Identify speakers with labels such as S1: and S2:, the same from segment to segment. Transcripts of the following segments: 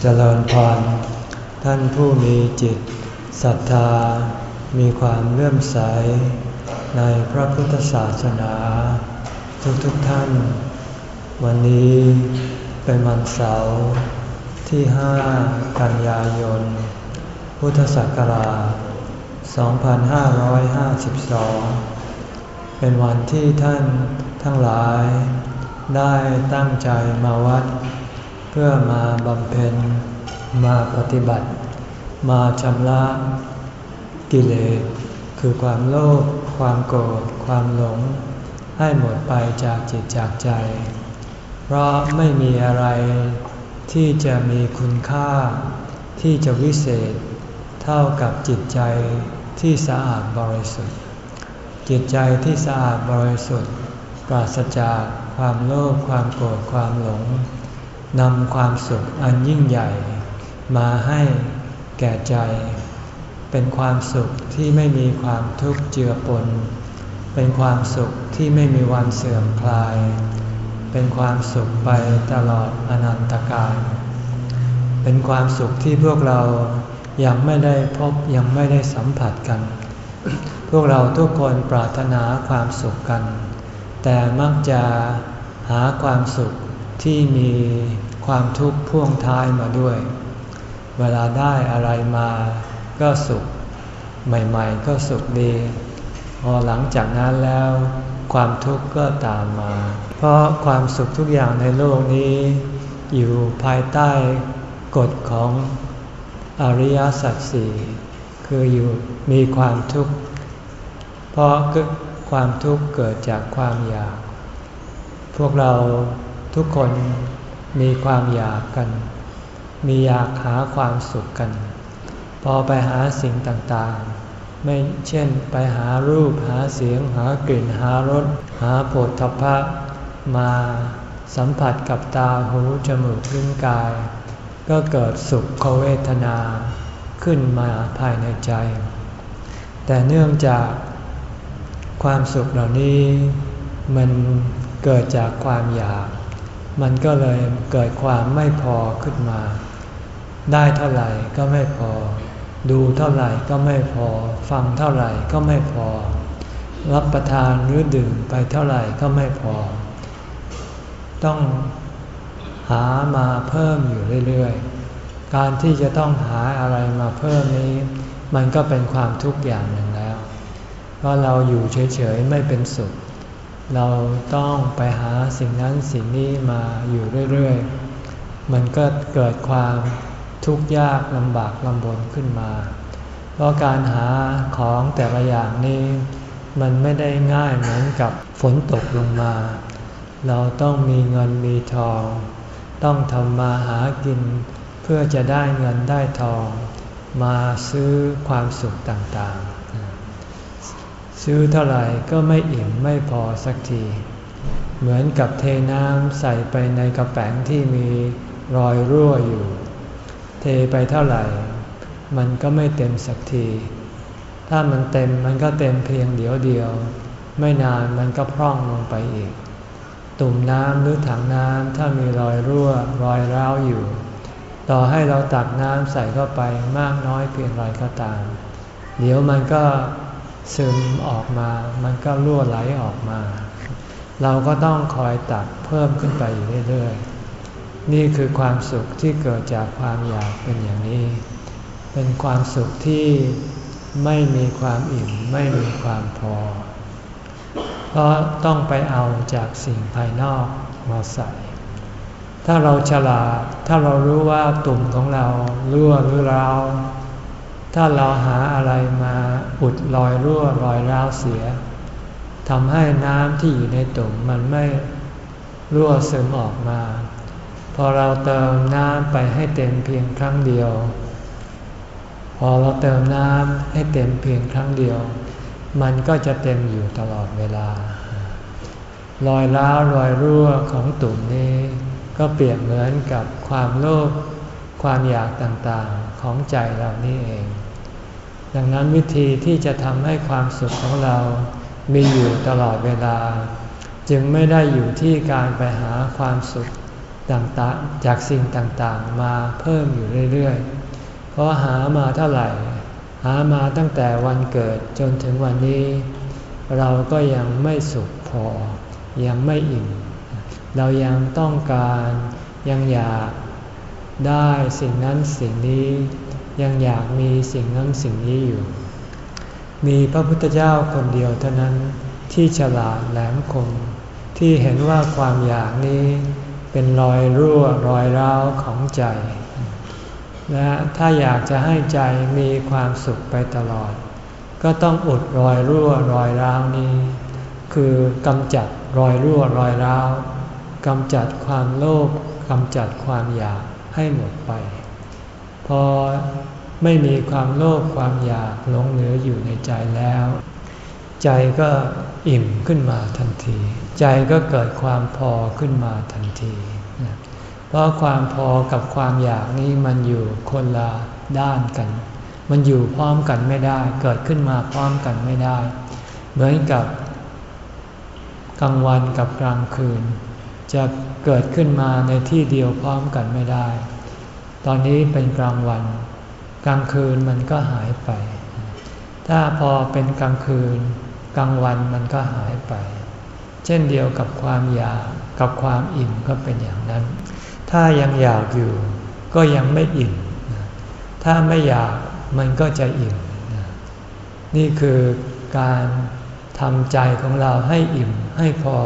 S1: เจริญพรท่านผู้มีจิตศรัทธา มีความเลื่อมใส ในพระพุทธศาสนา ทุกๆทท่าน วันนี้เป็นวันเสาร์ที่ห้ากันยายน พุทธศักราช 2552 เป็นวันที่ท่านทั้งหลายได้ตั้งใจมาวัด เพื่อมาบำเพ็ญมาปฏิบัติ มาชำระกิเลสคือความโลภความโกรธความหลง ให้หมดไปจากจิตจากใจ เพราะไม่มีอะไรที่จะมีคุณค่า ที่จะวิเศษ เท่ากับจิตใจที่สะอาดบริสุทธิ์ จิตใจที่สะอาดบริสุทธิ์ ปราศจากความโลภความโกรธความหลง นำความสุขอันยิ่งใหญ่ มาให้แก่ใจ เป็นความสุขที่ไม่มีความทุกข์เจือปน เป็นความสุขที่ไม่มีวันเสื่อมคลาย เป็นความสุขไปตลอดอนันตกาล เป็นความสุขที่พวกเรายังไม่ได้พบยังไม่ได้สัมผัสกัน พวกเราทุกคนปรารถนาความสุขกัน แต่มักจะหาความสุข ที่มีความทุกข์พ่วงท้ายมาด้วย เวลาได้อะไรมาก็สุข ใหม่ๆ ก็สุขดี พอหลังจากนั้นแล้ว ความทุกข์ก็ตามมา เพราะความสุขทุกอย่างในโลกนี้ อยู่ภายใต้กฎของอริยสัจสี่คืออยู่มีความทุกข์ เพราะความทุกข์เกิดจากความอยาก พวกเรา ทุกคนมีความอยากกัน มีอยากหาความสุขกัน พอไปหาสิ่งต่างๆ ไม่เช่นไปหารูปหาเสียงหากลิ่นหารสหาโผฏฐพะมาสัมผัสกับตาหูจมูกลิ้นกาย ก็เกิดสุขเวทนาขึ้นมาภายในใจ แต่เนื่องจากความสุขเหล่านี้มันเกิดจากความอยาก มันก็เลยเกิดความไม่พอขึ้นมา ได้เท่าไหร่ก็ไม่พอ ดูเท่าไหร่ก็ไม่พอ ฟังเท่าไหร่ก็ไม่พอ รับประทานหรือดื่มไปเท่าไหร่ก็ไม่พอ ต้องหามาเพิ่มอยู่เรื่อยๆ การที่จะต้องหาอะไรมาเพิ่มนี้ มันก็เป็นความทุกข์อย่างหนึ่งแล้ว เพราะเราอยู่เฉยๆไม่เป็นสุข เราต้องไปหาสิ่งนั้นสิ่งนี้มาอยู่เรื่อยๆ มันก็เกิดความทุกข์ยากลำบากลำบนขึ้นมา เพราะการหาของแต่ละอย่างนี้มันไม่ได้ง่ายเหมือนกับฝนตกลงมา เราต้องมีเงินมีทอง ต้องทำมาหากิน เพื่อจะได้เงินได้ทอง มาซื้อความสุขต่างๆ ซื้อเท่าไหร่ก็ไม่อิ่มไม่พอสักที เหมือนกับเทน้ำใส่ไปในกระแป๋งที่มีรอยรั่วอยู่ เทไปเท่าไหร่ มันก็ไม่เต็มสักที ถ้ามันเต็มมันก็เต็มเพียงเดียวเดียว ไม่นานมันก็พร่องลงไปอีก ตุ่มน้ำหรือถังน้ำถ้ามีรอยรั่วรอยร้าวอยู่ ต่อให้เราตักน้ำใส่เข้าไปมากน้อยเพียงไรก็ตาม เดี๋ยวมันก็ ซึมออกมา มันก็รั่วไหลออกมา เราก็ต้องคอยตัดเพิ่มขึ้นไปอยู่เรื่อยๆ นี่คือความสุขที่เกิดจากความอยากเป็นอย่างนี้ เป็นความสุขที่ไม่มีความอิ่ม ไม่มีความพอ เพราะต้องไปเอาจากสิ่งภายนอกมาใส่ ถ้าเราฉลาด ถ้าเรารู้ว่าตุ่มของเรารั่วหรือเรา ถ้าเราหาอะไรมาอุดรอยรั่วรอยร้าวเสียทำให้น้ำที่อยู่ในตุ่มมันไม่รั่วซึมออกมา พอเราเติมน้ำไปให้เต็มเพียงครั้งเดียว พอเราเติมน้ำให้เต็มเพียงครั้งเดียว มันก็จะเต็มอยู่ตลอดเวลา รอยร้าวรอยรั่วของตุ่มนี้ ก็เปรียบเหมือนกับความโลภความอยากต่างๆของใจเรานี่เอง ดังนั้นวิธีที่จะทำให้ความสุขของเรามีอยู่ตลอดเวลา จึงไม่ได้อยู่ที่การไปหาความสุขต่างๆ จากสิ่งต่างๆ มาเพิ่มอยู่เรื่อยๆ เพราะหามาเท่าไหร่ หามาตั้งแต่วันเกิดจนถึงวันนี้ เราก็ยังไม่สุขพอ ยังไม่อิ่ม เรายังต้องการยังอยากได้สิ่งนั้นสิ่งนี้ ยังอยากมีสิ่งนั้นสิ่งนี้อยู่ มีพระพุทธเจ้าคนเดียวเท่านั้นที่ฉลาดแหลมคมที่เห็นว่าความอยากนี้เป็นรอยรั่วรอยร้าวของใจ และถ้าอยากจะให้ใจมีความสุขไปตลอด ก็ต้องอุดรอยรั่วรอยร้าวนี้ คือกำจัดรอยรั่วรอยร้าวกำจัดความโลภกำจัดความอยากให้หมดไป พอไม่มีความโลภความอยากหลงเหลืออยู่ในใจแล้ว ใจก็อิ่มขึ้นมาทันที ใจก็เกิดความพอขึ้นมาทันที เพราะความพอกับความอยากนี้มันอยู่คนละด้านกัน มันอยู่พร้อมกันไม่ได้ เกิดขึ้นมาพร้อมกันไม่ได้ เหมือนกับกลางวันกับกลางคืน จะเกิดขึ้นมาในที่เดียวพร้อมกันไม่ได้ ตอนนี้เป็นกลางวัน กลางคืนมันก็หายไป ถ้าพอเป็นกลางคืน กลางวันมันก็หายไป เช่นเดียวกับความอยากกับความอิ่มก็เป็นอย่างนั้น ถ้ายังอยากอยู่ ก็ยังไม่อิ่ม ถ้าไม่อยากมันก็จะอิ่ม นี่คือการทำใจของเราให้อิ่มให้พอ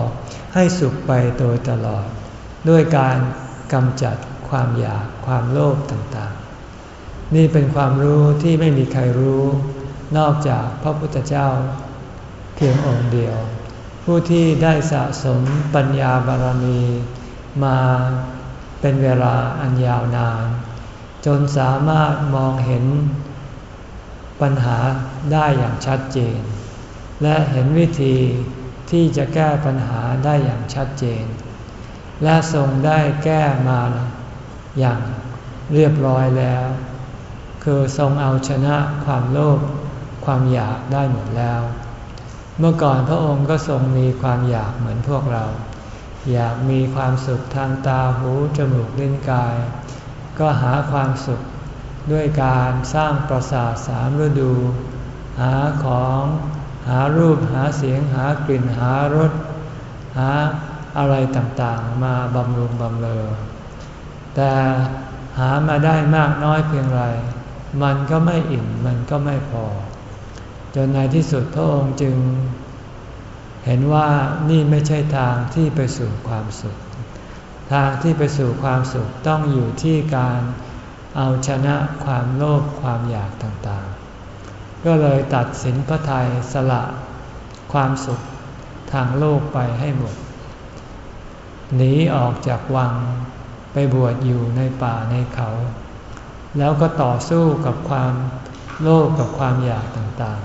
S1: ให้สุขไปโดยตลอด ด้วยการกำจัด ความอยากความโลภต่างๆ นี่เป็นความรู้ที่ไม่มีใครรู้ นอกจากพระพุทธเจ้า เพียงองค์เดียว ผู้ที่ได้สะสมปัญญาบารมีมาเป็นเวลาอันยาวนาน จนสามารถมองเห็นปัญหาได้อย่างชัดเจน และเห็นวิธีที่จะแก้ปัญหาได้อย่างชัดเจน และทรงได้แก้มา อย่างเรียบร้อยแล้ว คือทรงเอาชนะความโลภความอยากได้หมดแล้ว เมื่อก่อนพระองค์ก็ทรงมีความอยากเหมือนพวกเรา อยากมีความสุขทางตาหูจมูกลิ้นกาย ก็หาความสุขด้วยการสร้างปราสาทสามฤดู หาของหารูปหาเสียงหากลิ่นหารสหาอะไรต่างๆ มาบำรุงบำเรอ แต่หามาได้มากน้อยเพียงไร มันก็ไม่อิ่ม มันก็ไม่พอ จนในที่สุดพระองค์จึง เห็นว่านี่ไม่ใช่ทางที่ไปสู่ความสุข ทางที่ไปสู่ความสุขต้องอยู่ที่การเอาชนะความโลภความอยากต่างๆ ก็เลยตัดสินพระทัยสละความสุขทางโลกไปให้หมด หนีออกจากวัง ไปบวชอยู่ในป่าในเขา แล้วก็ต่อสู้กับความโลภกับความอยากต่าง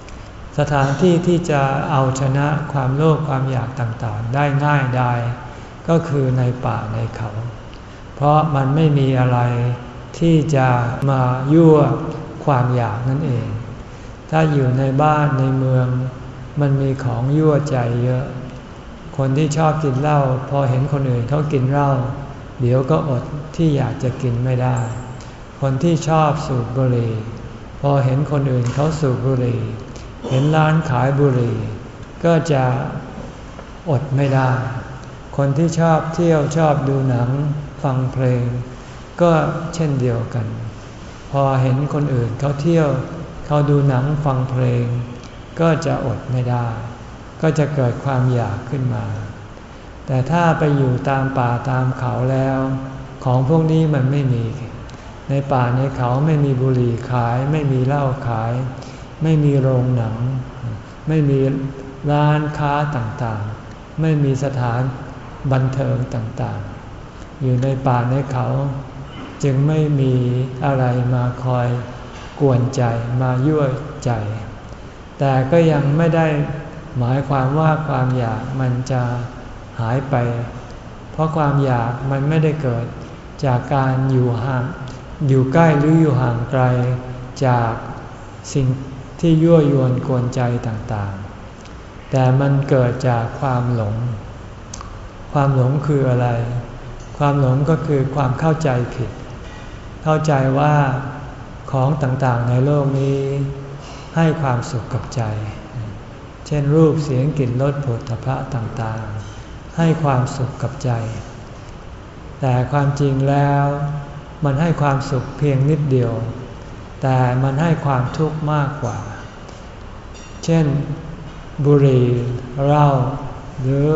S1: ๆ สถานที่ที่จะเอาชนะความโลภความอยากต่างๆ ได้ง่ายได้ก็คือในป่าในเขา เพราะมันไม่มีอะไรที่จะมายั่วความอยากนั่นเอง ถ้าอยู่ในบ้านในเมือง มันมีของยั่วใจเยอะ คนที่ชอบกินเหล้าพอเห็นคนอื่นเขากินเหล้า เดี๋ยวก็อดที่อยากจะกินไม่ได้ คนที่ชอบสูบบุหรี่ พอเห็นคนอื่นเขาสูบบุหรี่ เห็นร้านขายบุหรี่ ก็จะอดไม่ได้ คนที่ชอบเที่ยวชอบดูหนังฟังเพลง ก็เช่นเดียวกัน พอเห็นคนอื่นเขาเที่ยว เขาดูหนังฟังเพลง ก็จะอดไม่ได้ ก็จะเกิดความอยากขึ้นมา แต่ถ้าไปอยู่ตามป่าตามเขาแล้ว ของพวกนี้มันไม่มี ในป่าในเขาไม่มีบุหรี่ขาย ไม่มีเหล้าขาย ไม่มีโรงหนัง ไม่มีร้านค้าต่างๆ ไม่มีสถานบันเทิงต่างๆ อยู่ในป่าในเขา จึงไม่มีอะไรมาคอยกวนใจมายั่วใจ แต่ก็ยังไม่ได้หมายความว่าความอยากมันจะ หายไป เพราะความอยากมันไม่ได้เกิดจากการอยู่ห่าง อยู่ใกล้หรืออยู่ห่างไกล จากสิ่งที่ยั่วยวนกวนใจต่างๆ แต่มันเกิดจากความหลง ความหลงคืออะไร ความหลงก็คือความเข้าใจผิด เข้าใจว่าของต่างๆในโลกนี้ให้ความสุขกับใจ เช่นรูปเสียงกลิ่นรสผลพระต่าง ให้ความสุขกับใจ แต่ความจริงแล้วมันให้ความสุขเพียงนิดเดียว แต่มันให้ความทุกข์มากกว่า เช่น บุหรี่เหล้าหรือ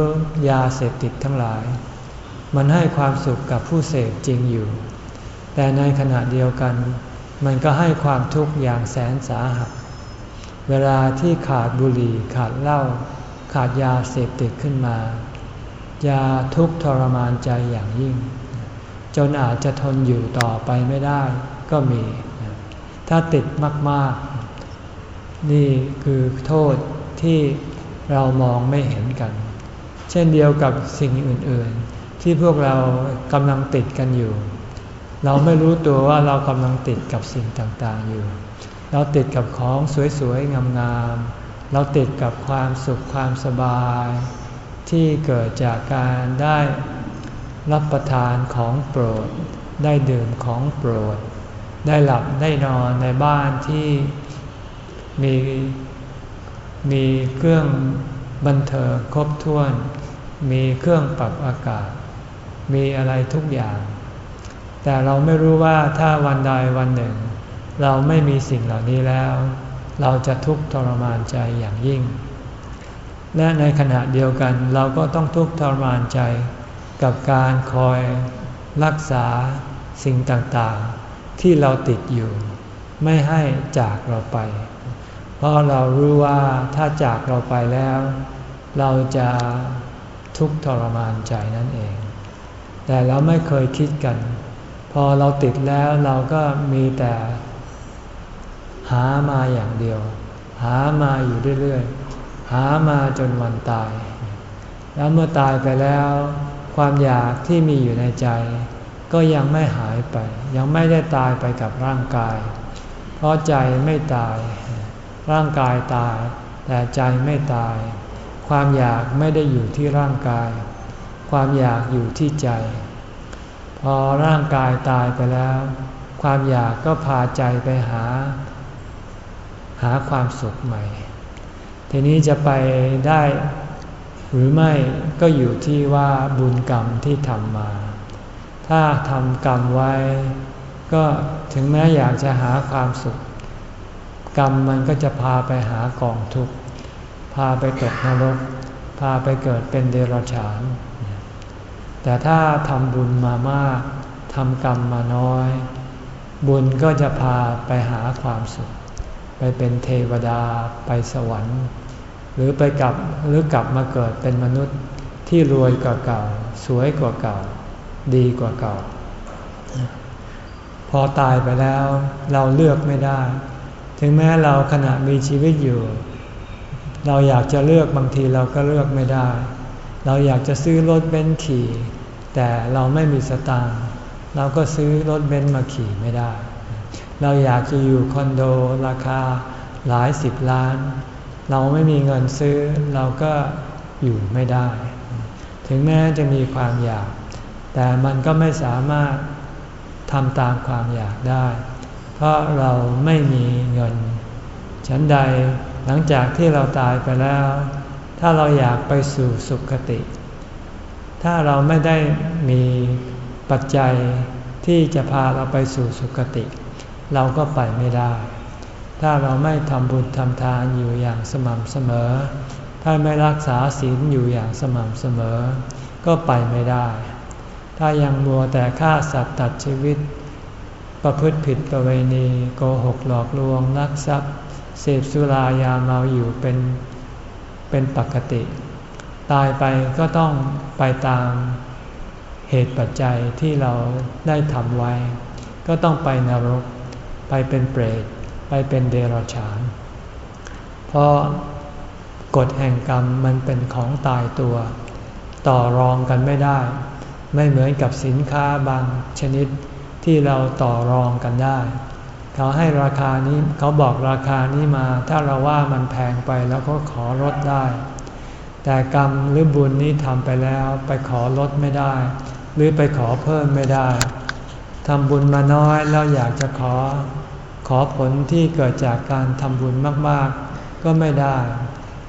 S1: ยาเสพติดทั้งหลาย มันให้ความสุขกับผู้เสพจริงอยู่ แต่ในขณะเดียวกัน มันก็ให้ความทุกข์อย่างแสนสาหัส เวลาที่ขาดบุหรี่ขาดเหล้าขาดยาเสพติดขึ้นมา จะทุกข์ทรมานใจอย่างยิ่ง จนอาจจะทนอยู่ต่อไปไม่ได้ก็มี ถ้าติดมาก ๆ นี่คือโทษที่เรามองไม่เห็นกัน เช่นเดียวกับสิ่งอื่น ๆ ที่พวกเรากำลังติดกันอยู่ เราไม่รู้ตัวว่าเรากำลังติดกับสิ่งต่าง ๆ อยู่ เราติดกับของสวย ๆ งาม ๆ เราติดกับความสุขความสบาย ที่เกิดจากการได้รับประทานของโปรด ได้ดื่มของโปรด ได้หลับได้นอนในบ้านที่มีมีเครื่องบันเทิงครบถ้วน มีเครื่องปรับอากาศ มีอะไรทุกอย่าง แต่เราไม่รู้ว่าถ้าวันใดวันหนึ่ง เราไม่มีสิ่งเหล่านี้แล้ว เราจะทุกข์ทรมานใจอย่างยิ่ง และในขณะเดียวกันเราก็ต้องทุกข์ทรมานใจ กับการคอยรักษาสิ่งต่างๆ ที่เราติดอยู่ ไม่ให้จากเราไป เพราะเรารู้ว่าถ้าจากเราไปแล้ว เราจะทุกข์ทรมานใจนั่นเอง แต่เราไม่เคยคิดกัน พอเราติดแล้วเราก็มีแต่ หามาอย่างเดียว หามาอยู่เรื่อยๆ หามาจนวันตาย แล้วเมื่อตายไปแล้ว ความอยากที่มีอยู่ในใจ ก็ยังไม่หายไป ยังไม่ได้ตายไปกับร่างกาย เพราะใจไม่ตาย ร่างกายตาย แต่ใจไม่ตาย ความอยากไม่ได้อยู่ที่ร่างกาย ความอยากอยู่ที่ใจ พอร่างกายตายไปแล้ว ความอยากก็พาใจไปหา หาความสุขใหม่ ทีนี้จะไปได้หรือไม่ก็อยู่ที่ว่าบุญกรรมที่ทำมา ถ้าทำกรรมไว้ ก็ถึงแม้อยากจะหาความสุข กรรมมันก็จะพาไปหากองทุกข์ พาไปตกนรก พาไปเกิดเป็นเดรัจฉาน แต่ถ้าทำบุญมามากทำกรรมมาน้อย บุญก็จะพาไปหาความสุข ไปเป็นเทวดาไปสวรรค์ รือไปกลับหรือกลับมาเกิดเป็นมนุษย์ที่รวยกว่าเก่า สวยกว่าเก่า ดีกว่าเก่า พอตายไปแล้วเราเลือกไม่ได้ ถึงแม้เราขณะมีชีวิตอยู่ เราอยากจะเลือกบางทีเราก็เลือกไม่ได้ เราอยากจะซื้อรถเบนซ์ขี่ แต่เราไม่มีสตางค์เราก็ซื้อรถเบนซ์มาขี่ไม่ได้ เราอยากจะอยู่คอนโดราคาหลายสิบล้าน เราไม่มีเงินซื้อเราก็อยู่ไม่ได้ ถึงแม้จะมีความอยาก แต่มันก็ไม่สามารถทำตามความอยากได้ เพราะเราไม่มีเงิน ฉันใดหลังจากที่เราตายไปแล้ว ถ้าเราอยากไปสู่สุขติ ถ้าเราไม่ได้มีปัจจัยที่จะพาเราไปสู่สุขติ เราก็ไปไม่ได้ ถ้าเราไม่ทำบุญทำทานอยู่อย่างสม่ำเสมอ ถ้าไม่รักษาศีลอยู่อย่างสม่ำเสมอ ก็ไปไม่ได้ ถ้ายังมัวแต่ฆ่าสัตว์ตัดชีวิต ประพฤติผิดประเวณีโกหกหลอกลวงลักทรัพย์เสพสุรายาเมาอยู่เป็นเป็นปกติ ตายไปก็ต้องไปตามเหตุปัจจัยที่เราได้ทำไว้ ก็ต้องไปนรกไปเป็นเปรต ไปเป็นเดรัจฉาน เพราะกฎแห่งกรรมมันเป็นของตายตัว ต่อรองกันไม่ได้ ไม่เหมือนกับสินค้าบางชนิดที่เราต่อรองกันได้ เขาให้ราคานี้เขาบอกราคานี้มา ถ้าเราว่ามันแพงไปแล้วก็ขอลดได้ แต่กรรมหรือบุญนี้ทำไปแล้วไปขอลดไม่ได้ หรือไปขอเพิ่มไม่ได้ทำบุญมาน้อยแล้วอยากจะขอ ขอผลที่เกิดจากการทำบุญมากๆ ก็ไม่ได้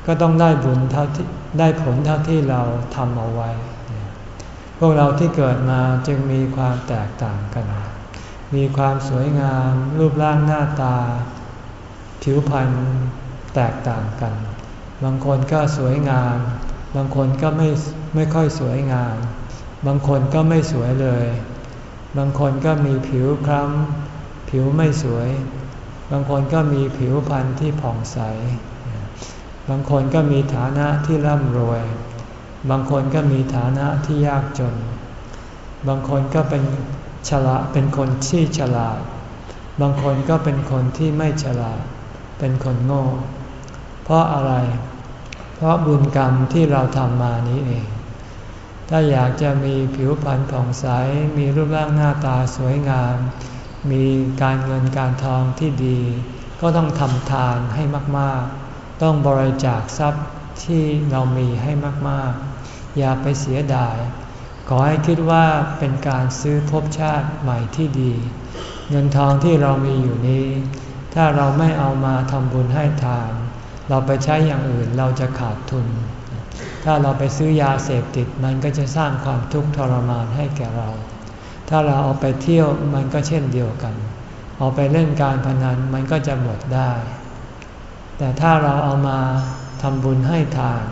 S1: ก็ต้องได้บุญเท่าที่ได้ผลเท่าที่เราทำเอาไว้ พวกเราที่เกิดมาจึงมีความแตกต่างกัน มีความสวยงาม รูปร่างหน้าตา ผิวพรรณแตกต่างกัน บางคนก็สวยงาม บางคนก็ไม่ไม่ค่อยสวยงาม บางคนก็ไม่สวยเลย บางคนก็มีผิวคล้ำ ผิวไม่สวย บางคนก็มีผิวพรรณที่ผ่องใส บางคนก็มีฐานะที่ร่ำรวย บางคนก็มีฐานะที่ยากจน บางคนก็เป็นฉลาดเป็นคนที่ฉลาด บางคนก็เป็นคนที่ไม่ฉลาด เป็นคนโง่ เพราะอะไร เพราะบุญกรรมที่เราทำมานี้เอง ถ้าอยากจะมีผิวพรรณผ่องใส มีรูปร่างหน้าตาสวยงาม มีการเงินการทองที่ดี ก็ต้องทำทานให้มากๆ ต้องบริจาคทรัพย์ที่เรามีให้มากๆ อย่าไปเสียดาย ขอให้คิดว่าเป็นการซื้อภพชาติใหม่ที่ดี เงินทองที่เรามีอยู่นี้ ถ้าเราไม่เอามาทำบุญให้ทาน เราไปใช้อย่างอื่นเราจะขาดทุน ถ้าเราไปซื้อยาเสพติดมันก็จะสร้างความทุกข์ทรมานให้แก่เรา ถ้าเราเอาไปเที่ยวมันก็เช่นเดียวกัน เอาไปเล่นการพนันมันก็จะหมดได้ แต่ถ้าเราเอามาทำบุญให้ทาน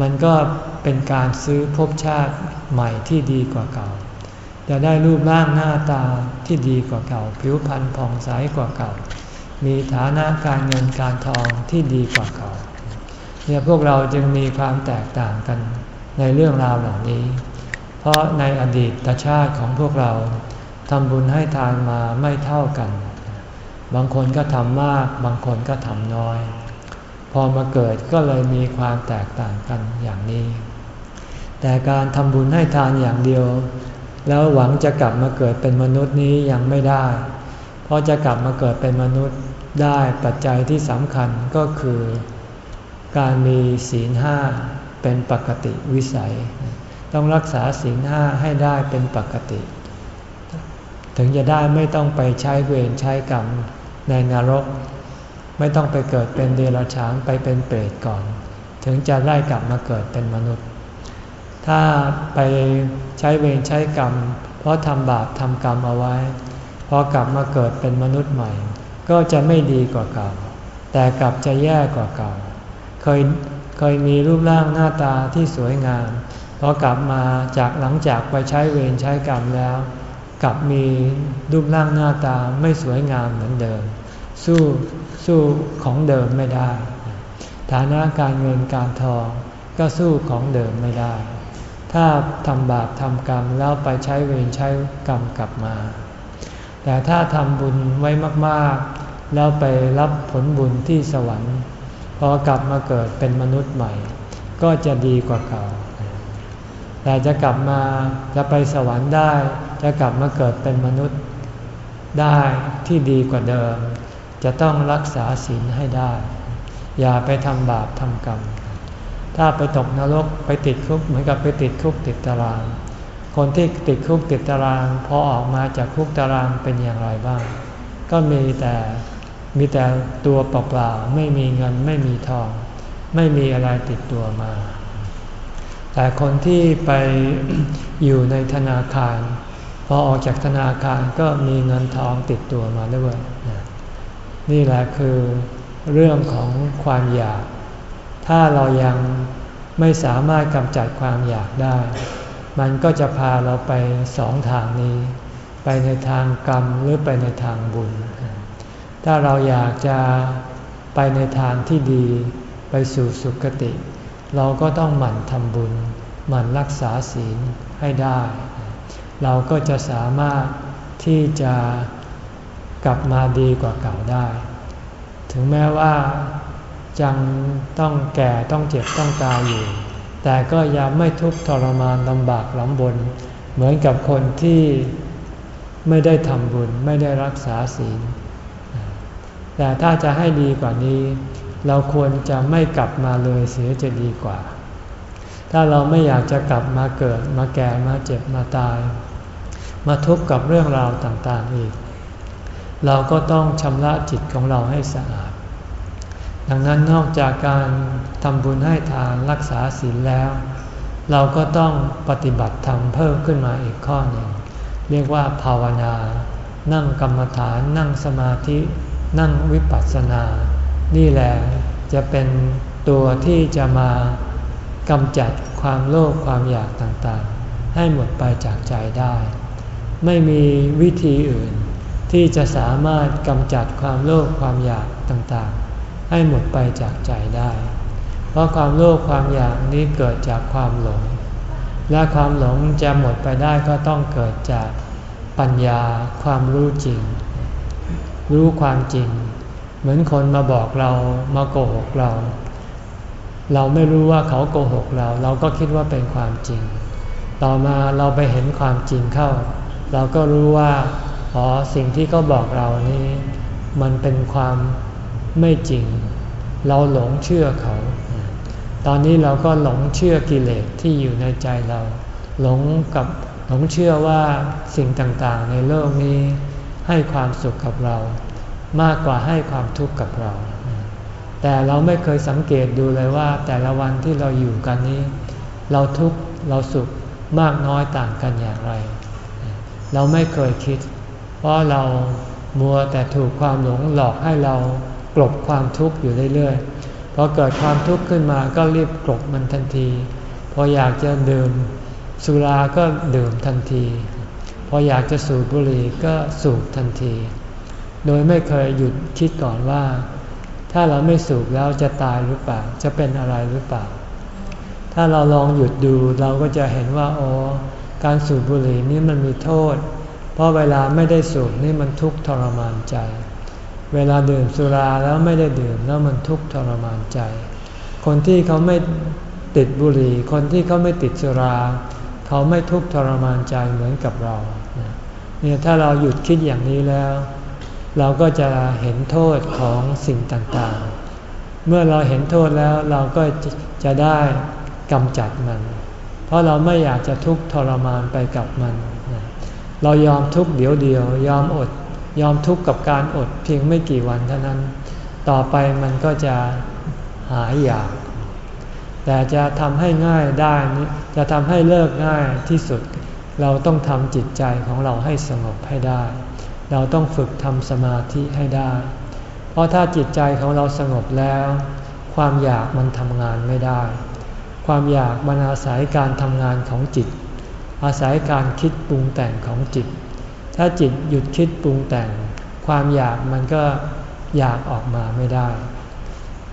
S1: มันก็เป็นการซื้อภพชาติใหม่ที่ดีกว่าเก่า จะได้รูปร่างหน้าตาที่ดีกว่าเก่า ผิวพรรณผ่องใสกว่าเก่า มีฐานะการเงินการทองที่ดีกว่าเก่าเนี่ยพวกเราจึงมีความแตกต่างกันในเรื่องราวเหล่านี้ เพราะในอดีตชาติของพวกเราทำบุญให้ทานมาไม่เท่ากัน บางคนก็ทำมาก บางคนก็ทำน้อย พอมาเกิดก็เลยมีความแตกต่างกันอย่างนี้ แต่การทำบุญให้ทานอย่างเดียว แล้วหวังจะกลับมาเกิดเป็นมนุษย์นี้ยังไม่ได้ เพราะจะกลับมาเกิดเป็นมนุษย์ได้ปัจจัยที่สำคัญก็คือ การมีศีลห้าเป็นปกติวิสัย ต้องรักษาศีลห้าให้ได้เป็นปกติ ถึงจะได้ไม่ต้องไปใช้เวรใช้กรรมในนรก ไม่ต้องไปเกิดเป็นเดรัจฉานไปเป็นเปรตก่อน ถึงจะได้กลับมาเกิดเป็นมนุษย์ ถ้าไปใช้เวรใช้กรรม เพราะทำบาปทำกรรมเอาไว้ พอกลับมาเกิดเป็นมนุษย์ใหม่ ก็จะไม่ดีกว่าเก่า แต่กลับจะแย่กว่าเก่า เคยเคยมีรูปร่างหน้าตาที่สวยงาม อกลับมาจากหลังจากไปใช้เวรใช้กรรมแล้ว กลับมีรูปร่างหน้าตาไม่สวยงามเหมือนเดิม สู้สู้ของเดิมไม่ได้ ฐานะการเงินการทองก็สู้ของเดิมไม่ได้ ถ้าทำบาปทำกรรมแล้วไปใช้เวรใช้กรรมกลับมา แต่ถ้าทำบุญไว้มากๆ แล้วไปรับผลบุญที่สวรรค์พอกลับมาเกิดเป็นมนุษย์ใหม่ ก็จะดีกว่าเก่า แต่จะกลับมาจะไปสวรรค์ได้ จะกลับมาเกิดเป็นมนุษย์ได้ที่ดีกว่าเดิม จะต้องรักษาศีลให้ได้ อย่าไปทำบาปทำกรรม ถ้าไปตกนรกไปติดคุกเหมือนกับไปติดคุกติดตาราง คนที่ติดคุกติดตารางพอออกมาจากคุกตารางเป็นอย่างไรบ้าง ก็มีแต่มีแต่ตัวเปล่าๆไม่มีเงินไม่มีทอง ไม่มีอะไรติดตัวมา แต่คนที่ไปอยู่ในธนาคาร พอออกจากธนาคารก็มีเงินทองติดตัวมาด้วยนี่แหละคือเรื่องของความอยาก ถ้าเรายังไม่สามารถกำจัดความอยากได้ มันก็จะพาเราไปสองทางนี้ ไปในทางกรรมหรือไปในทางบุญ ถ้าเราอยากจะไปในทางที่ดี ไปสู่สุคติ เราก็ต้องหมั่นทำบุญ หมั่นรักษาศีลให้ได้ เราก็จะสามารถที่จะกลับมาดีกว่าเก่าได้ ถึงแม้ว่าจังต้องแก่ต้องเจ็บต้องตายอยู่ แต่ก็ยังไม่ทุกข์ทรมานลำบากลำบน เหมือนกับคนที่ไม่ได้ทำบุญไม่ได้รักษาศีล แต่ถ้าจะให้ดีกว่านี้ เราควรจะไม่กลับมาเลยเสียจะดีกว่า ถ้าเราไม่อยากจะกลับมาเกิดมาแก่มาเจ็บมาตาย มาทุกข์กับเรื่องราวต่างๆอีก เราก็ต้องชำระจิตของเราให้สะอาด ดังนั้นนอกจากการทำบุญให้ทานรักษาศีลแล้ว เราก็ต้องปฏิบัติธรรมเพิ่มขึ้นมาอีกข้อหนึ่ง เรียกว่าภาวนา นั่งกรรมฐาน นั่งสมาธิ นั่งวิปัสสนา นี่แหละจะเป็นตัวที่จะมากำจัดความโลภความอยากต่างๆ ให้หมดไปจากใจได้ ไม่มีวิธีอื่นที่จะสามารถกำจัดความโลภความอยากต่างๆ ให้หมดไปจากใจได้ เพราะความโลภความอยากนี้เกิดจากความหลง และความหลงจะหมดไปได้ก็ต้องเกิดจากปัญญาความรู้จริง รู้ความจริง เหมือนคนมาบอกเรามาโกหกเรา เราไม่รู้ว่าเขาโกหกเรา เราก็คิดว่าเป็นความจริง ต่อมาเราไปเห็นความจริงเข้า เราก็รู้ว่าอ๋อสิ่งที่เขาบอกเรานี้มันเป็นความไม่จริง เราหลงเชื่อเขา ตอนนี้เราก็หลงเชื่อกิเลสที่อยู่ในใจเรา หลงกับหลงเชื่อว่าสิ่งต่างๆในโลกนี้ให้ความสุขกับเรา มากกว่าให้ความทุกข์กับเรา แต่เราไม่เคยสังเกตดูเลยว่า แต่ละวันที่เราอยู่กันนี้ เราทุกข์เราสุขมากน้อยต่างกันอย่างไร เราไม่เคยคิด เพราะเรามัวแต่ถูกความหลงหลอกให้เรากลบความทุกข์อยู่เรื่อยๆพอเกิดความทุกข์ขึ้นมาก็รีบกลบมันทันที พออยากจะดื่มสุราก็ดื่มทันที พออยากจะสูบบุหรี่ก็สูบทันที โดยไม่เคยหยุดคิดก่อนว่า ถ้าเราไม่สูบแล้วจะตายหรือเปล่า จะเป็นอะไรหรือเปล่า ถ้าเราลองหยุดดูเราก็จะเห็นว่าอ๋อการสูบบุหรี่นี่มันมีโทษ เพราะเวลาไม่ได้สูบนี่มันทุกข์ทรมานใจ เวลาดื่มสุราแล้วไม่ได้ดื่มแล้วมันทุกข์ทรมานใจ คนที่เขาไม่ติดบุหรี่ คนที่เขาไม่ติดสุรา เขาไม่ทุกข์ทรมานใจเหมือนกับเราเนี่ยถ้าเราหยุดคิดอย่างนี้แล้ว เราก็จะเห็นโทษของสิ่งต่างๆ เมื่อเราเห็นโทษแล้วเราก็จะได้กำจัดมัน เพราะเราไม่อยากจะทุกข์ทรมานไปกับมัน เรายอมทุกข์เดี๋ยวเดียวยอมอด ยอมทุกข์กับการอดเพียงไม่กี่วันเท่านั้น ต่อไปมันก็จะหายอยาก แต่จะทำให้ง่ายได้จะทำให้เลิกง่ายที่สุด เราต้องทำจิตใจของเราให้สงบให้ได้ เราต้องฝึกทำสมาธิให้ได้ เพราะถ้าจิตใจของเราสงบแล้ว ความอยากมันทำงานไม่ได้ ความอยากมันอาศัยการทำงานของจิต อาศัยการคิดปรุงแต่งของจิต ถ้าจิตหยุดคิดปรุงแต่ง ความอยากมันก็อยากออกมาไม่ได้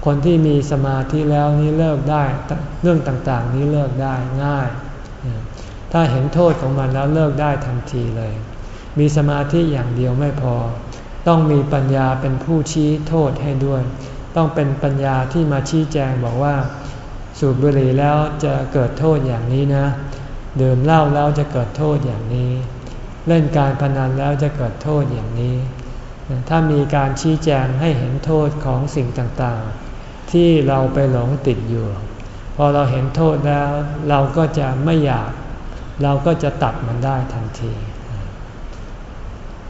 S1: คนที่มีสมาธิแล้วนี่เลิกได้เรื่องต่างๆ นี้เลิกได้ง่าย ถ้าเห็นโทษของมันแล้วเลิกได้ทันทีเลย มีสมาธิอย่างเดียวไม่พอ ต้องมีปัญญาเป็นผู้ชี้โทษให้ด้วย ต้องเป็นปัญญาที่มาชี้แจงบอกว่า สูบบุหรี่แล้วจะเกิดโทษอย่างนี้นะดื่มเหล้าแล้วจะเกิดโทษอย่างนี้ เล่นการพนันแล้วจะเกิดโทษอย่างนี้ ถ้ามีการชี้แจงให้เห็นโทษของสิ่งต่างๆ ที่เราไปหลงติดอยู่ พอเราเห็นโทษแล้วเราก็จะไม่อยาก เราก็จะตัดมันได้ทันที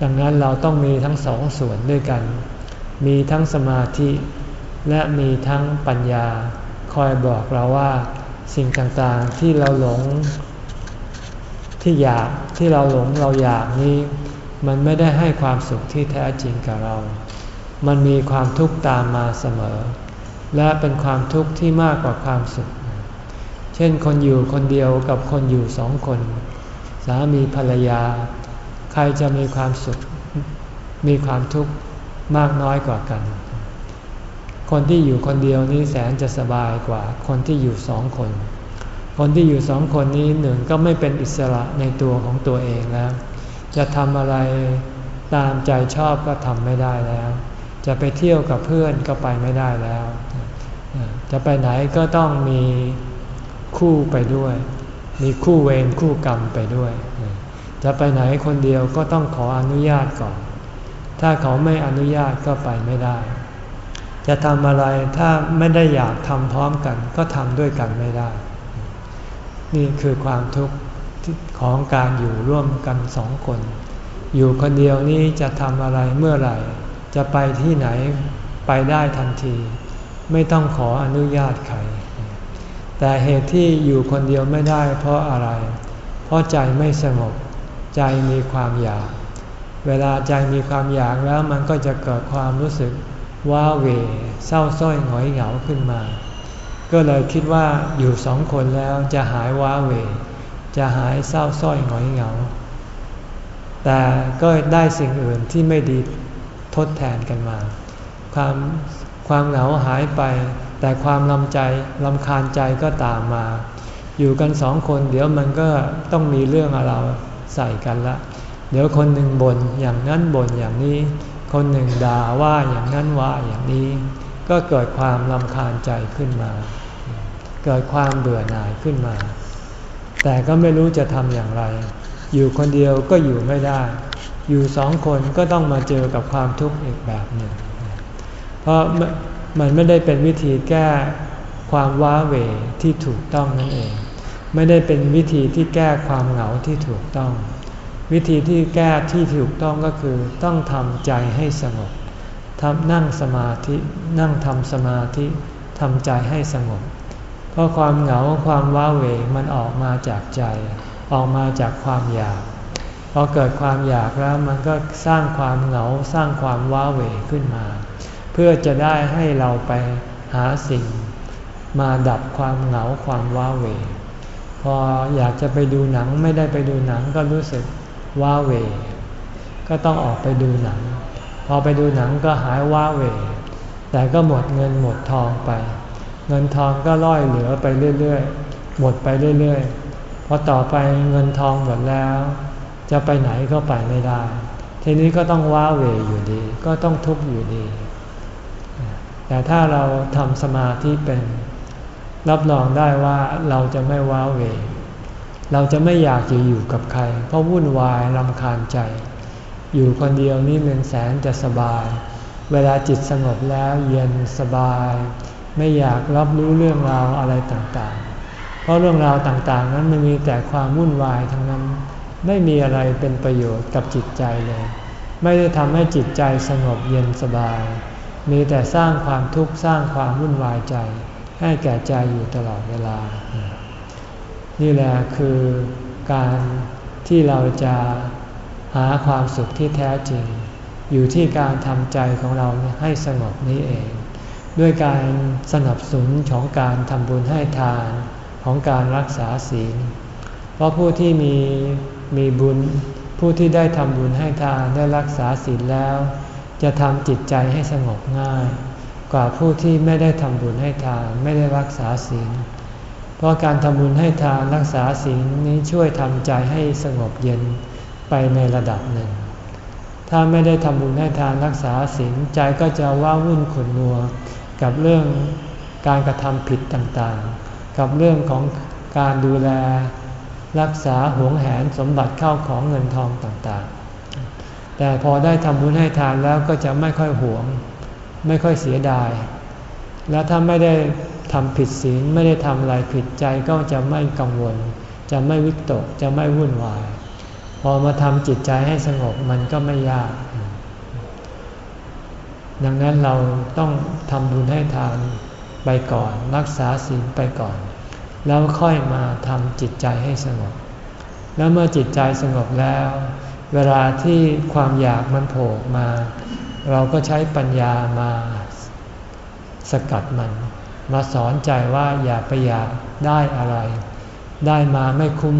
S1: ดังนั้นเราต้องมีทั้งสองส่วนด้วยกัน มีทั้งสมาธิและมีทั้งปัญญา คอยบอกเราว่าสิ่งต่างๆที่เราหลง ที่อยากที่เราหลงเราอยากนี้ มันไม่ได้ให้ความสุขที่แท้จริงกับเรา มันมีความทุกข์ตามมาเสมอ และเป็นความทุกข์ที่มากกว่าความสุข เช่นคนอยู่คนเดียวกับคนอยู่สองคน สามีภรรยา ใครจะมีความสุข มีความทุกข์มากน้อยกว่ากัน คนที่อยู่คนเดียวนี้แสนจะสบายกว่า คนที่อยู่สองคน คนที่อยู่สองคนนี้หนึ่งก็ไม่เป็นอิสระในตัวของตัวเองแล้ว จะทำอะไรตามใจชอบก็ทำไม่ได้แล้ว จะไปเที่ยวกับเพื่อนก็ไปไม่ได้แล้ว จะไปไหนก็ต้องมีคู่ไปด้วย มีคู่เวรคู่กรรมไปด้วย จะไปไหนคนเดียวก็ต้องขออนุญาตก่อน ถ้าเขาไม่อนุญาตก็ไปไม่ได้ จะทำอะไรถ้าไม่ได้อยากทำพร้อมกัน ก็ทำด้วยกันไม่ได้ นี่คือความทุกข์ของการอยู่ร่วมกันสองคน อยู่คนเดียวนี้จะทำอะไรเมื่อไหร่ จะไปที่ไหนไปได้ทันที ไม่ต้องขออนุญาตใคร แต่เหตุที่อยู่คนเดียวไม่ได้เพราะอะไร เพราะใจไม่สงบ ใจมีความอยาก เวลาใจมีความอยากแล้วมันก็จะเกิดความรู้สึกว้าเหวเศร้าส้อยหงอยเหงาขึ้นมา ก็เลยคิดว่าอยู่สองคนแล้วจะหายว้าเหวจะหายเศร้าส้อยหงอยเหงา แต่ก็ได้สิ่งอื่นที่ไม่ดีทดแทนกันมา ความความเหงาหายไป แต่ความลำใจลำคาญใจก็ตามมา อยู่กันสองคนเดี๋ยวมันก็ต้องมีเรื่องอะไร ใส่กันละ เดี๋ยวคนหนึ่งบน่นอย่างนั้นบ่นอย่างนี้ คนหนึ่งด่าว่าอย่างนั้นว่าอย่างนี้ ก็เกิดความลำคาญใจขึ้นมา เกิดความเบื่อหน่ายขึ้นมา แต่ก็ไม่รู้จะทำอย่างไร อยู่คนเดียวก็อยู่ไม่ได้ อยู่สองคนก็ต้องมาเจอกับความทุกข์อีกแบบหนึ่ง เพราะมันไม่ได้เป็นวิธีแก้ความว้าเหวที่ถูกต้องนั่นเอง ไม่ได้เป็นวิธีที่แก้ความเหงาที่ถูกต้อง วิธีที่แก้ที่ถูกต้องก็คือต้องทำใจให้สงบทำนั่งสมาธินั่งทำสมาธิทำใจให้สงบ เพราะความเหงาความว้าเหวมันออกมาจากใจ ออกมาจากความอยาก พอเกิดความอยากแล้วมันก็สร้างความเหงาสร้างความว้าเหวขึ้นมา เพื่อจะได้ให้เราไปหาสิ่ง มาดับความเหงาความว้าเหว พออยากจะไปดูหนังไม่ได้ไปดูหนังก็รู้สึกว้าเหวก็ต้องออกไปดูหนัง พอไปดูหนังก็หายว้าเหวแต่ก็หมดเงินหมดทองไป เงินทองก็ล่อยเหลือไปเรื่อยๆ หมดไปเรื่อยๆ พอต่อไปเงินทองหมดแล้ว จะไปไหนก็ไปไม่ได้ ทีนี้ก็ต้องว้าเหวอยู่ดี ก็ต้องทุกข์อยู่ดี แต่ถ้าเราทำสมาธิเป็น รับรองได้ว่าเราจะไม่ว้าเหวเราจะไม่อยากจะอยู่กับใคร เพราะวุ่นวายลำคาญใจ อยู่คนเดียวนี่เป็นแสนจะสบาย เวลาจิตสงบแล้วเย็นสบาย ไม่อยากรับรู้เรื่องราวอะไรต่างๆ เพราะเรื่องราวต่างๆ นั้นมันมีแต่ความวุ่นวายทั้งนั้น ไม่มีอะไรเป็นประโยชน์กับจิตใจเลย ไม่ได้ทำให้จิตใจสงบเย็นสบาย มีแต่สร้างความทุกข์สร้างความวุ่นวายใจ ให้แก่ใจอยู่ตลอดเวลา นี่แหละคือการที่เราจะหาความสุขที่แท้จริง อยู่ที่การทำใจของเราให้สงบนี้เอง ด้วยการสนับสนุนของการทำบุญให้ทานของการรักษาศีล เพราะผู้ที่มีมีบุญผู้ที่ได้ทำบุญให้ทานได้รักษาศีลแล้ว จะทำจิตใจให้สงบง่าย กว่าผู้ที่ไม่ได้ทำบุญให้ทานไม่ได้รักษาศีล เพราะการทำบุญให้ทานรักษาศีลนี้ช่วยทำใจให้สงบเย็นไปในระดับหนึ่ง ถ้าไม่ได้ทำบุญให้ทานรักษาศีลใจก็จะว้าวุ่นขุ่นมัวกับเรื่องการกระทำผิดต่างๆ กับเรื่องของการดูแลรักษาหวงแหนสมบัติเข้าของเงินทองต่างๆ แต่พอได้ทำบุญให้ทานแล้วก็จะไม่ค่อยหวง ไม่ค่อยเสียดาย แล้วถ้าไม่ได้ทำผิดศีลไม่ได้ทำอะไรผิดใจก็จะไม่กังวล จะไม่วิตกจะไม่วุ่นวาย พอมาทำจิตใจให้สงบมันก็ไม่ยาก ดังนั้นเราต้องทำบุญให้ทานไปก่อน รักษาศีลไปก่อน แล้วค่อยมาทำจิตใจให้สงบ แล้วเมื่อจิตใจสงบแล้ว เวลาที่ความอยากมันโผล่มา เราก็ใช้ปัญญามาสกัดมัน มาสอนใจว่าอย่าไปอยากได้อะไร ได้มาไม่คุ้ม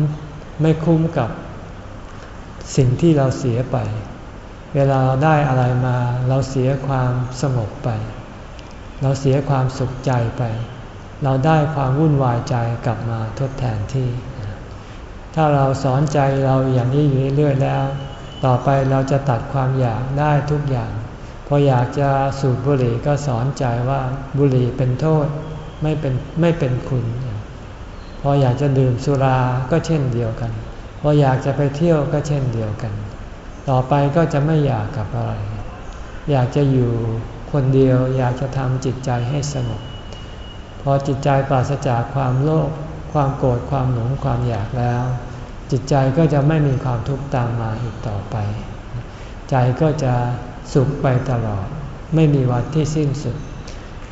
S1: ไม่คุ้มกับสิ่งที่เราเสียไป เวลาเราได้อะไรมา เราเสียความสงบไป เราเสียความสุขใจไป เราได้ความวุ่นวายใจกลับมาทดแทนที่ ถ้าเราสอนใจเราอย่างนี้อยู่เรื่อยๆแล้ว ต่อไปเราจะตัดความอยากได้ทุกอย่าง ออยากจะสูบบุหรี่ก็สอนใจว่าบุหรี่เป็นโทษไม่เป็นไม่เป็นคุณ พออยากจะดื่มสุราก็เช่นเดียวกัน พออยากจะไปเที่ยวก็เช่นเดียวกัน ต่อไปก็จะไม่อยากกับอะไร อยากจะอยู่คนเดียวอยากจะทำจิตใจให้สงบ พอจิตใจปราศจากความโลภความโกรธความหลงความอยากแล้ว จิตใจก็จะไม่มีความทุกข์ตามมาอีกต่อไป ใจก็จะ สุขไปตลอด ไม่มีวันที่สิ้นสุด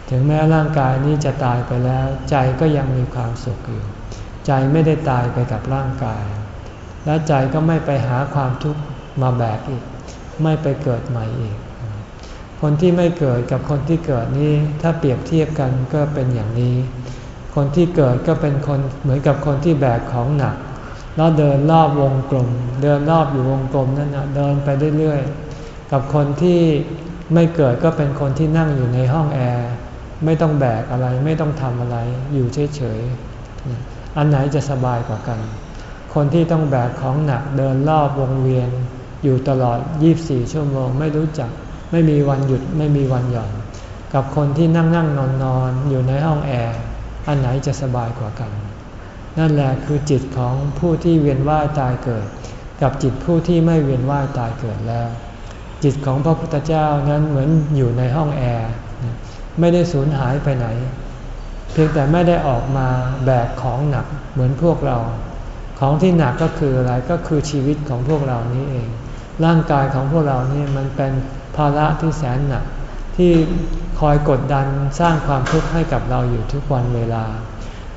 S1: ถึงแม้ร่างกายนี้จะตายไปแล้ว ใจก็ยังมีความสุขอยู่ ใจไม่ได้ตายไปกับร่างกาย และใจก็ไม่ไปหาความทุกข์มาแบกอีก ไม่ไปเกิดใหม่อีก คนที่ไม่เกิดกับคนที่เกิดนี้ถ้าเปรียบเทียบกันก็เป็นอย่างนี้ คนที่เกิดก็เป็นคนเหมือนกับคนที่แบกของหนักแล้วเดินรอบวงกลม เดินรอบอยู่วงกลมนั่นนะเดินไปเรื่อยๆ กับคนที่ไม่เกิดก็เป็นคนที่นั่งอยู่ในห้องแอร์ไม่ต้องแบกอะไรไม่ต้องทำอะไรอยู่เฉยๆอันไหนจะสบายกว่ากัน คนที่ต้องแบกของหนักเดินรอบวงเวียน อยู่ตลอด 24 ชั่วโมง ไม่รู้จัก ไม่มีวันหยุดไม่มีวันหย่อน กับคนที่นั่งนั่งนอนนอนอยู่ในห้องแอร์อันไหนจะสบายกว่ากัน นั่นแหละคือจิตของผู้ที่เวียนว่ายตายเกิด กับจิตผู้ที่ไม่เวียนว่ายตายเกิดแล้ว จิตของพระพุทธเจ้านั้นเหมือนอยู่ในห้องแอร์ไม่ได้สูญหายไปไหน เพียงแต่ไม่ได้ออกมาแบกของหนักเหมือนพวกเรา ของที่หนักก็คืออะไรก็คือชีวิตของพวกเรานี้เอง ร่างกายของพวกเรานี่มันเป็นภาระที่แสนหนัก ที่คอยกดดันสร้างความทุกข์ให้กับเราอยู่ทุกวันเวลา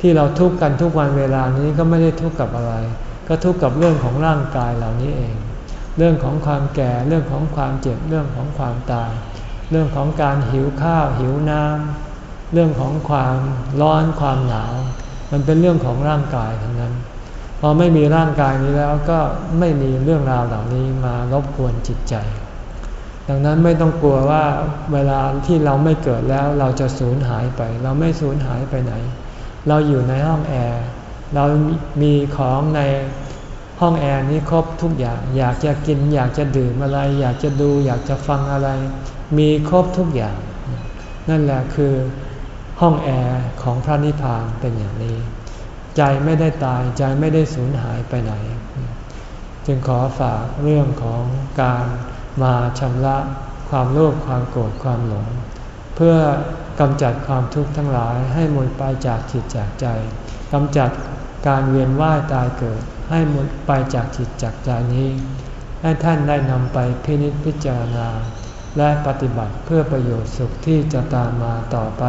S1: ที่เราทุกข์กันทุกวันเวลานี้ก็ไม่ได้ทุกข์กับอะไร ก็ทุกข์กับเรื่องของร่างกายเหล่านี้เอง เรื่องของความแก่เรื่องของความเจ็บเรื่องของความตาย เรื่องของการหิวข้าวหิวน้ำเรื่องของความร้อนความหนาว มันเป็นเรื่องของร่างกายทั้งนั้น พอไม่มีร่างกายนี้แล้วก็ไม่มีเรื่องราวเหล่านี้มารบกวนจิตใจ ดังนั้นไม่ต้องกลัวว่าเวลาที่เราไม่เกิดแล้วเราจะสูญหายไป เราไม่สูญหายไปไหน เราอยู่ในห้องแอร์เรามีของใน ห้องแอร์นี้ครบทุกอย่าง อยากจะกิน อยากจะดื่มอะไร อยากจะดู อยากจะฟังอะไร มีครบทุกอย่าง นั่นแหละคือห้องแอร์ของพระนิพพานเป็นอย่างนี้ ใจไม่ได้ตายใจไม่ได้สูญหายไปไหน จึงขอฝากเรื่องของการมาชำระความโลภความโกรธความหลง เพื่อกำจัดความทุกข์ทั้งหลายให้หมดไปจากจิตจากใจกำจัดการเวียนว่ายตายเกิด ให้หมดไปจากจิตจากใจนี้ ให้ท่านได้นำไปพินิจพิจารณา และปฏิบัติเพื่อประโยชน์สุขที่จะตามมาต่อไป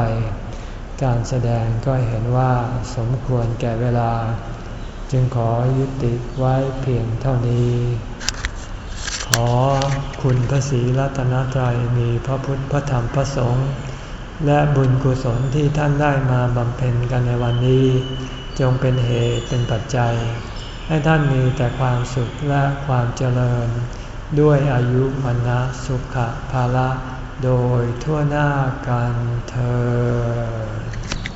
S1: การแสดงก็เห็นว่าสมควรแก่เวลา จึงขอยุติไว้เพียงเท่านี้ ขอคุณพระศรีรัตนตรัยมีพระพุทธพระธรรมพระสงฆ์และบุญกุศลที่ท่านได้มาบำเพ็ญกันในวันนี้ จงเป็นเหตุเป็นปัจจัย ให้ท่านมีแต่ความสุขและความเจริญ ด้วยอายุมณะสุขภาละ โดยทั่วหน้ากันเธอ